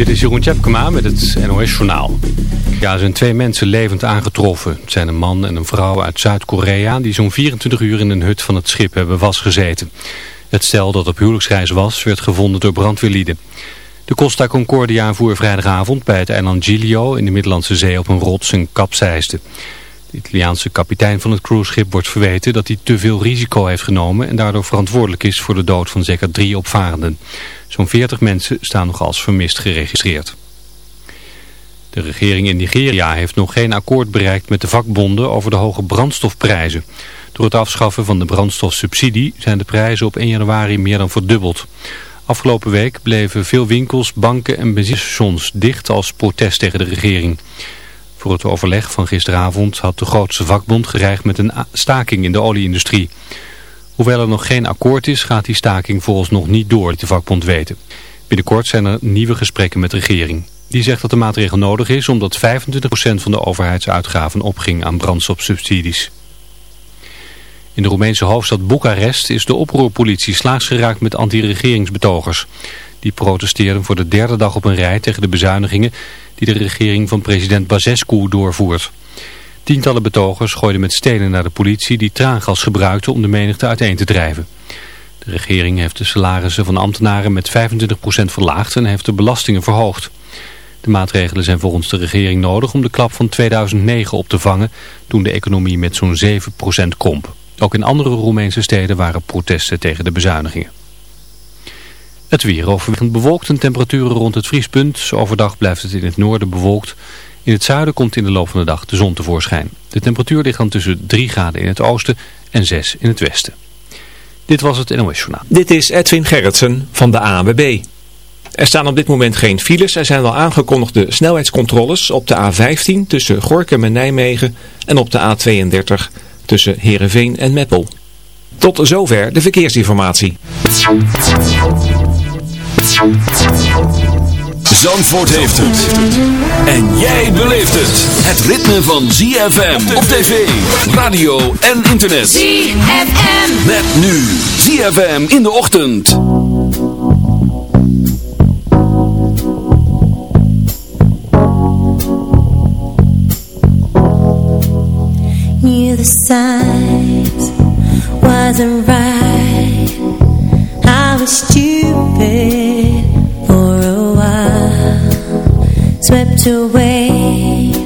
Dit is Jeroen Tjepkema met het NOS Journaal. Ja, er zijn twee mensen levend aangetroffen. Het zijn een man en een vrouw uit Zuid-Korea... die zo'n 24 uur in een hut van het schip hebben vastgezeten. Het stel dat op huwelijksreis was, werd gevonden door brandweerlieden. De Costa Concordia voer vrijdagavond bij het eiland Giglio... in de Middellandse Zee op een rots en kapseisde. De Italiaanse kapitein van het cruiseschip wordt verweten... dat hij te veel risico heeft genomen... en daardoor verantwoordelijk is voor de dood van zeker drie opvarenden. Zo'n 40 mensen staan nog als vermist geregistreerd. De regering in Nigeria heeft nog geen akkoord bereikt met de vakbonden over de hoge brandstofprijzen. Door het afschaffen van de brandstofsubsidie zijn de prijzen op 1 januari meer dan verdubbeld. Afgelopen week bleven veel winkels, banken en benzinestations dicht als protest tegen de regering. Voor het overleg van gisteravond had de grootste vakbond gereigd met een staking in de olieindustrie. Hoewel er nog geen akkoord is, gaat die staking volgens nog niet door, de vakbond weten. Binnenkort zijn er nieuwe gesprekken met de regering. Die zegt dat de maatregel nodig is omdat 25% van de overheidsuitgaven opging aan brandstofsubsidies. In de Roemeense hoofdstad Boekarest is de oproerpolitie slaags geraakt met anti-regeringsbetogers. Die protesteerden voor de derde dag op een rij tegen de bezuinigingen die de regering van president Basescu doorvoert. Tientallen betogers gooiden met stenen naar de politie die traangas gebruikte om de menigte uiteen te drijven. De regering heeft de salarissen van ambtenaren met 25% verlaagd en heeft de belastingen verhoogd. De maatregelen zijn volgens de regering nodig om de klap van 2009 op te vangen toen de economie met zo'n 7% kromp. Ook in andere Roemeense steden waren protesten tegen de bezuinigingen. Het weer overwegend bewolkt en temperaturen rond het vriespunt. Overdag blijft het in het noorden bewolkt. In het zuiden komt in de loop van de dag de zon tevoorschijn. De temperatuur ligt dan tussen 3 graden in het oosten en 6 in het westen. Dit was het NOS Journaal. Dit is Edwin Gerritsen van de ANWB. Er staan op dit moment geen files. Er zijn wel aangekondigde snelheidscontroles op de A15 tussen Gorkum en Nijmegen en op de A32 tussen Heerenveen en Meppel. Tot zover de verkeersinformatie. Zandvoort heeft het. En jij beleeft het. Het ritme van ZFM op tv, radio en internet. ZFM. Met nu ZFM in de ochtend. Knew the signs wasn't right. I was stupid Swept away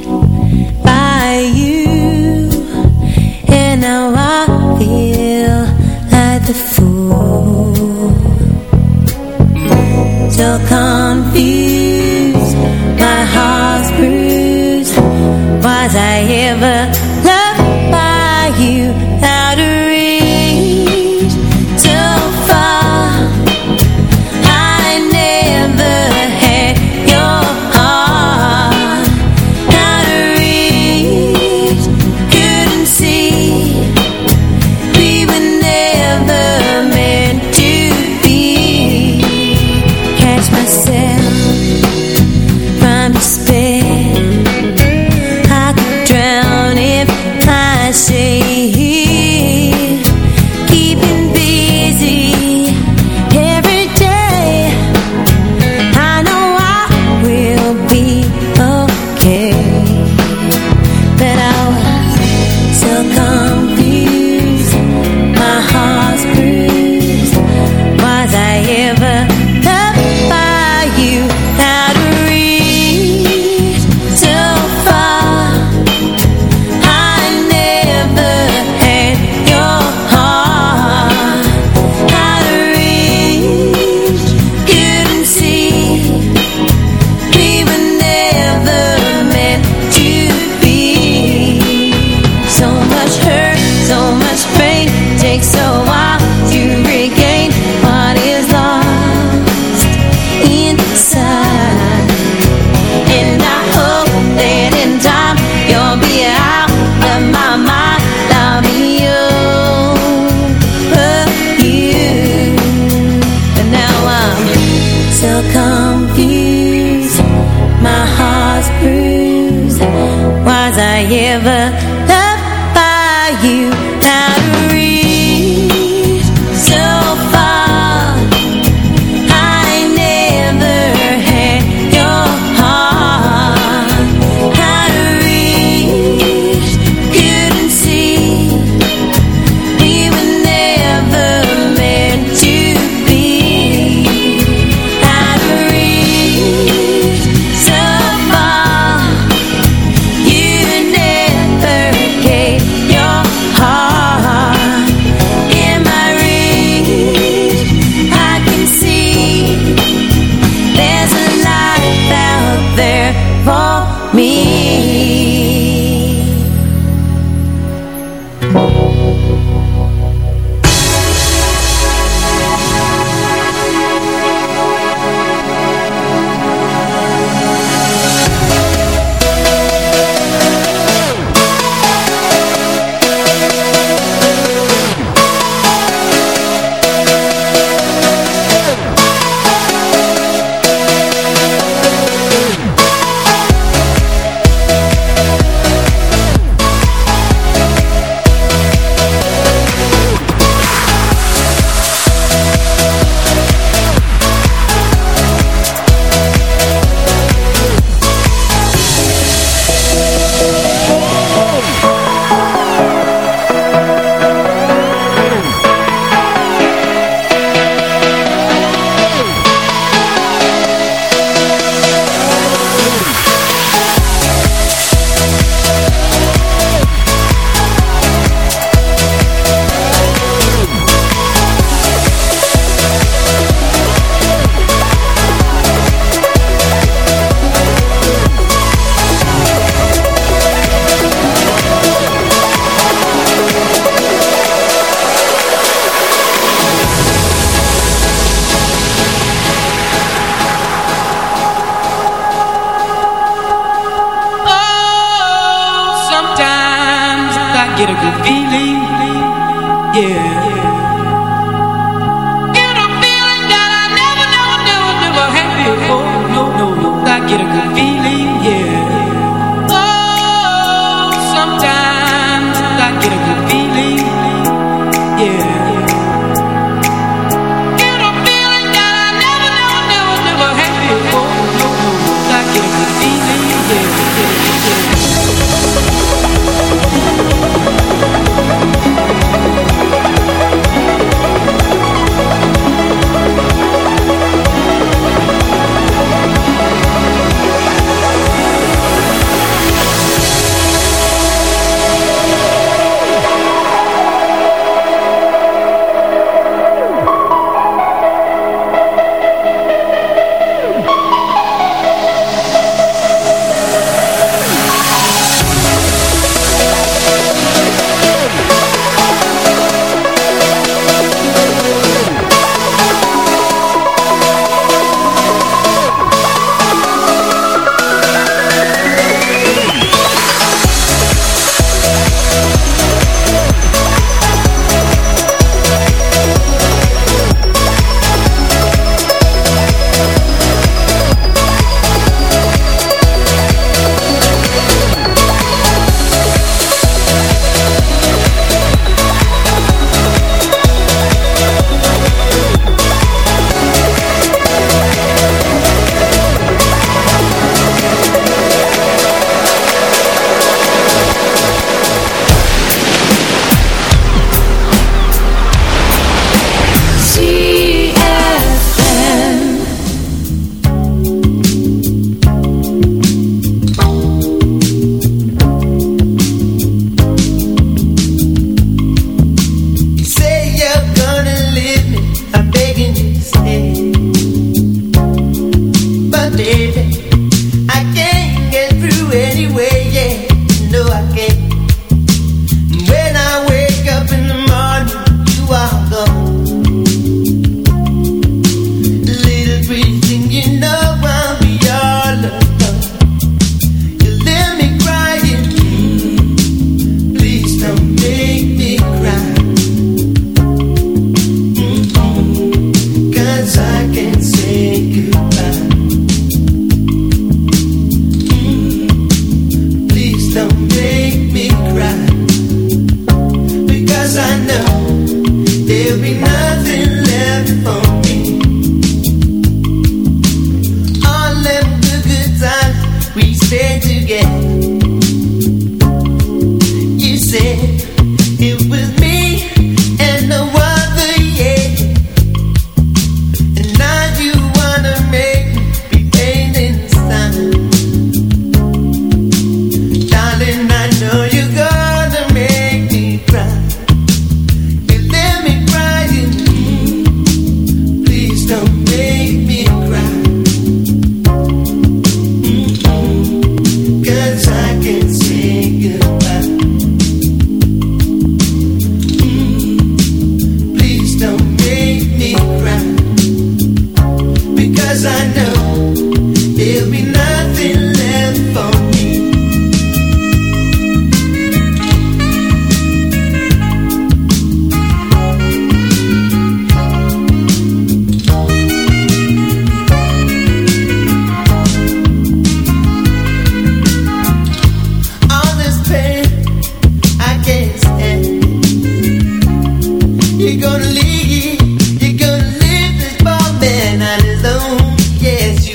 yes, you.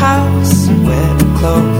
house and wear the clothes.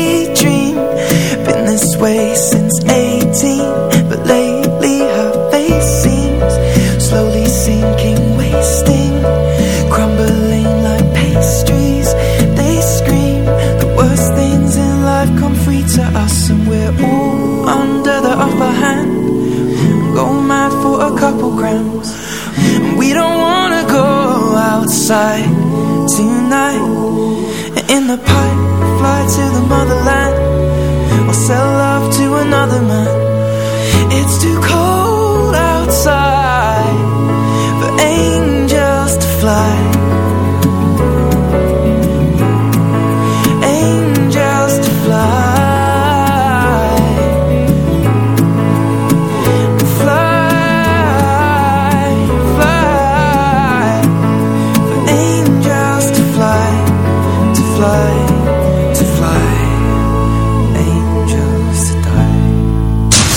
pipe, fly to the motherland, or sell love to another man. It's too cold.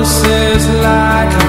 promises like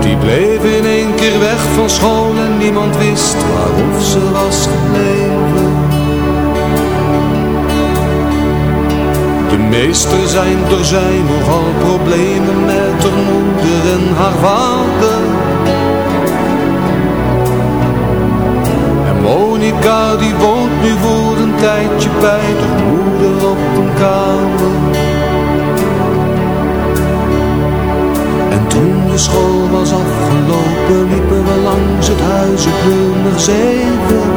Die bleef in één keer weg van school en niemand wist waarof ze was gebleven. De meester zijn door zijn nogal problemen met haar moeder en haar vader. En Monika die woont nu voor een tijdje bij de moeder op een kamer. Toen de school was afgelopen liepen we langs het huis op nummer zeven.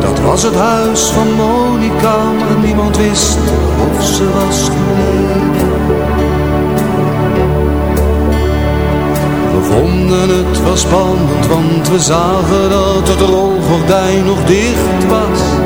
Dat was het huis van Monica, maar niemand wist of ze was gebleven. We vonden het wel spannend, want we zagen dat het rolgordijn nog dicht was.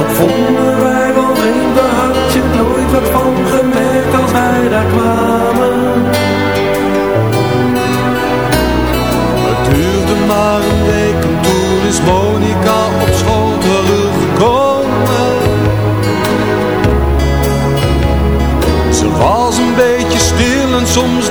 Dat vonden wij wel vreemd, daar had je nooit wat van gemerkt als wij daar kwamen. Het duurde maar een week en toen is Monica op school teruggekomen. Ze was een beetje stil en soms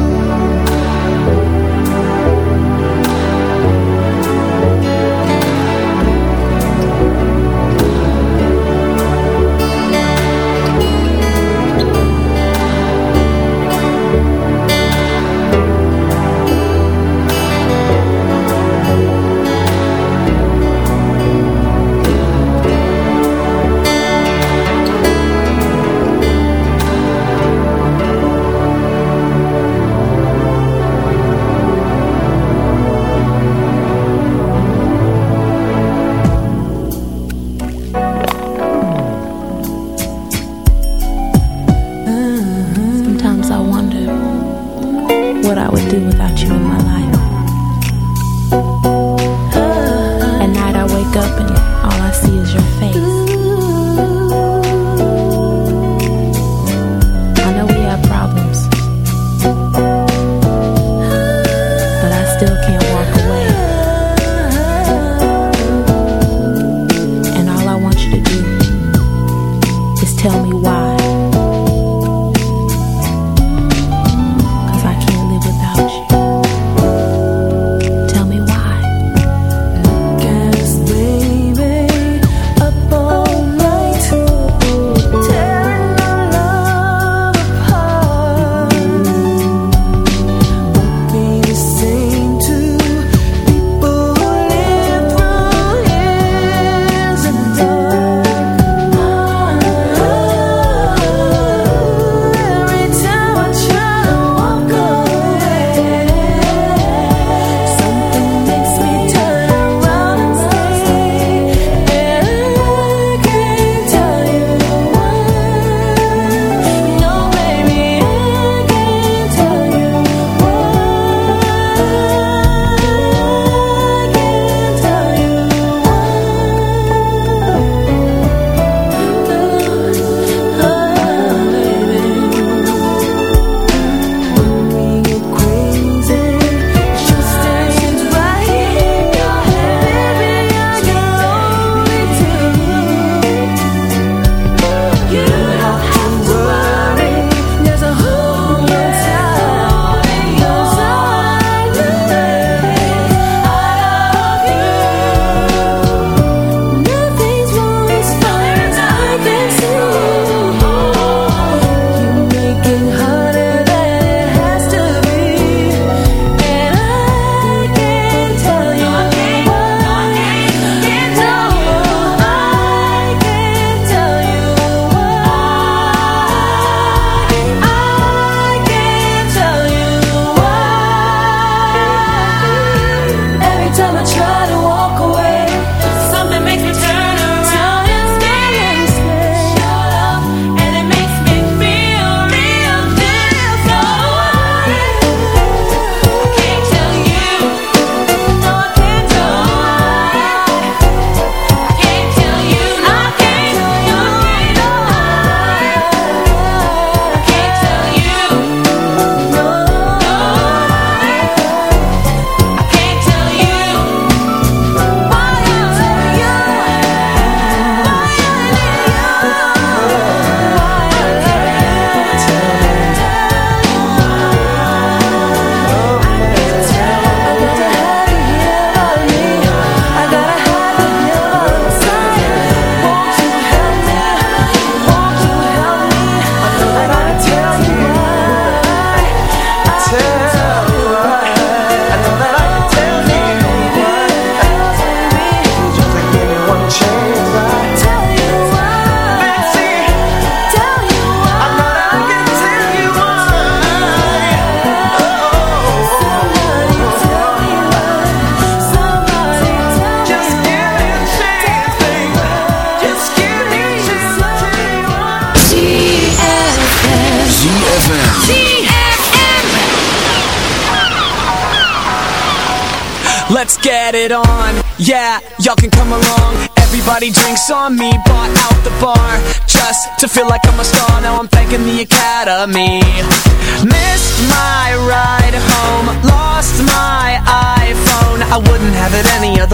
Still can't walk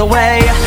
away.